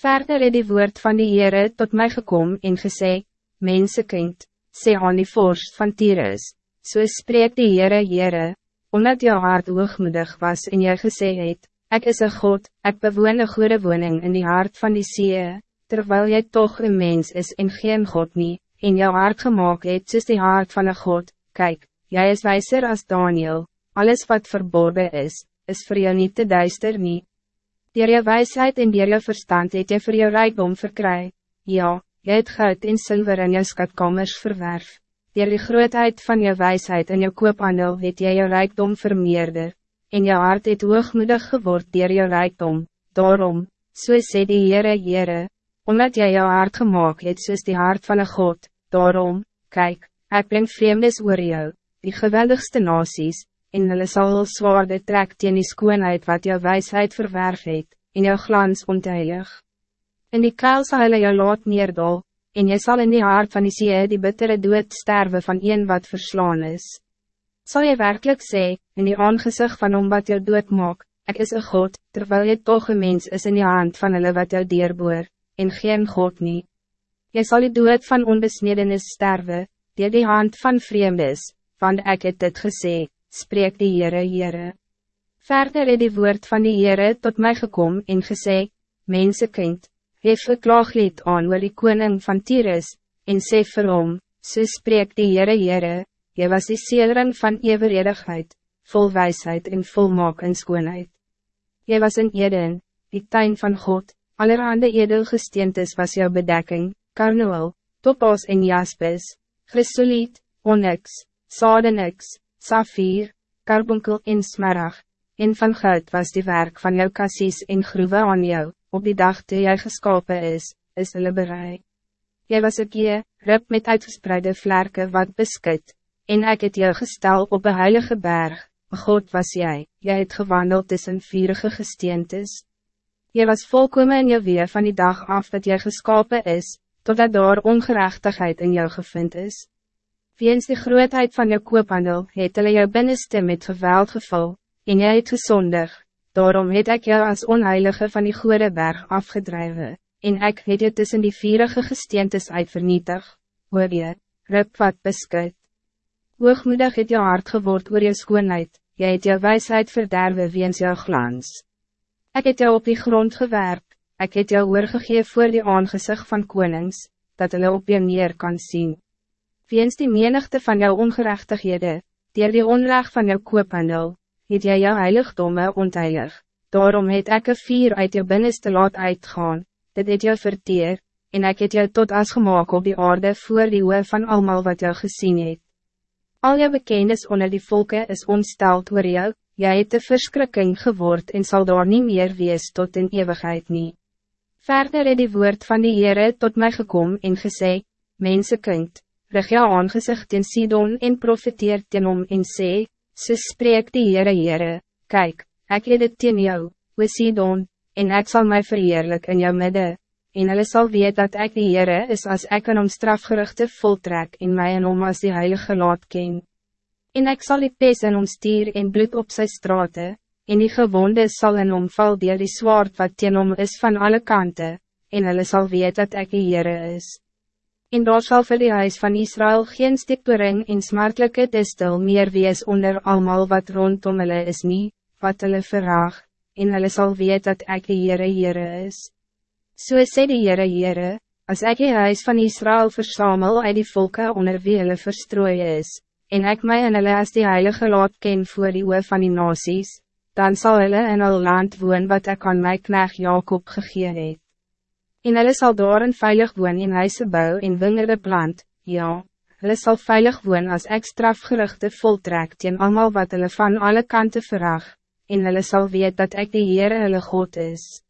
Verder het die woord van die Heere tot mij gekom en gesê, Mensekind, sê aan die vorst van Tyrus, so spreek die Heere Heere, omdat jou hart hoogmoedig was en jy gesê het, Ek is een God, ik bewoon een goede woning in die hart van die see, terwijl jy toch een mens is en geen God niet, en jou hart gemaakt het soos die hart van een God, kijk, jij is wijzer als Daniel, alles wat verborgen is, is voor jou niet te duister niet. Dier jou wijsheid en dier jou verstand het jy vir jou rijkdom verkry. Ja, jy het goud en zilver in jou skatkamers verwerf. Dier die grootheid van jou wijsheid en jou koophandel het jy jou rijkdom vermeerder. En jou hart het hoogmoedig geword dier jou rijkdom. Daarom, so sê die Heere Heere, omdat jy jou hart gemaakt het soos die hart van een God. Daarom, kijk, ik breng vreemdes oor jou, die geweldigste nasies, en hulle sal zwaarde trek teen die skoonheid wat jou wijsheid verwerf het, en jou glans ontheilig. In die kuil sal hulle jou laat neerdal, en jy zal in die hart van die see die bittere dood sterven van een wat verslaan is. Zal je werkelijk sê, in die aangezicht van hom wat jou dood maak, ek is een God, terwijl je toch een mens is in die hand van hulle wat jou dierboer, en geen God niet. Jy zal die dood van onbesnedenis sterven, die die hand van vreemdes, want ek het dit gezegd spreek die Heere Heere. Verder het die woord van die Heere tot mij gekom en gesê, Mensekind, hef een klaaglied aan oor die koning van Tyrus, en sê vir hom, so spreek die Heere Heere, jy was die seelring van evenredigheid, vol wijsheid en volmaak en skoonheid. Jy was in Eden, die tuin van God, allerhande edelgesteentes was jouw bedekking, karnoel, topos en jaspis, chrysoliet, onyx, sardenix, safir, karbonkel en smerag, en van goud was die werk van jou kassies en groeven aan jou, op die dag toe jy geskapen is, is hulle bereid. Jy was een kie, rip met uitgespreide vlerke wat beskut, en ek het jou gestel op een heilige berg, God was jij, jy het gewandeld tussen vierige gesteentes. Jy was volkomen in jou weer van die dag af dat jy geskapen is, totdat daar ongerechtigheid in jou gevind is. Weens die grootheid van jou koophandel, het hulle jou binnenste met geweld gevul, en jy het gesondig, daarom het ik jou als onheilige van die goede berg afgedreven, en ik het jou tussen die vierige gesteentes uit vernietig, hoor je, rup wat beskut. Hoogmoedig het jou hart geword oor jou skoonheid, jy het jou wijsheid verderwe weens jou glans. Ik het jou op die grond gewerp, ik het jou oorgegeef voor die aangezicht van konings, dat hulle op jou neer kan zien weens die menigte van jou ongerechtighede, dier die onrecht van jou koophandel, het jy jou heiligdomme ontheilig. Daarom het ek een vier uit jou binnenste laat uitgaan, dit het jou verteer, en ek het jou tot as gemaakt op die aarde voor die oe van allemaal wat jou gezien het. Al jou bekennis onder die volken is ontsteld oor jou, jy het de verskrikking geword en zal daar niet meer wees tot in eeuwigheid nie. Verder het die woord van die Heere tot mij gekomen en gesê, Mensenkind, rig jou aangezicht in Sidon en profiteer teen hom en sê, so spreek die Heere Heere, kyk, ek het dit teen jou, o Sidon, en ek zal mij verheerlik in jou midden, en hulle sal weet dat ik die Heere is als ik in hom strafgerichte voltrek en mij in hom as die heilige laat ken. En ik zal die pes in hom stier en bloed op sy strate, en die gewonde zal in hom val dier die zwaard wat teen hom is van alle kanten, en hulle sal weet dat ik die Heere is. En daar sal vir die huis van Israël geen stiktoring en smartelijke distel meer wees onder almal wat rondom hulle is nie, wat hulle verraag, en hulle sal weet dat ek die Heere Heere is. So sê die Heere Heere, as ek die huis van Israël versamel uit die volken onder wie hulle verstrooi is, en ek my en hulle as die heilige laat ken voor die oor van die nasies, dan zal hulle in al land woon wat ek aan my knecht Jacob gegee het en hulle sal daar in veilig woon in huise bou en wingerde plant, ja, hulle sal veilig woon as ek strafgerichte voltrek teen allemaal wat hulle van alle kanten verag, en hulle sal weet dat ik de Heere hulle God is.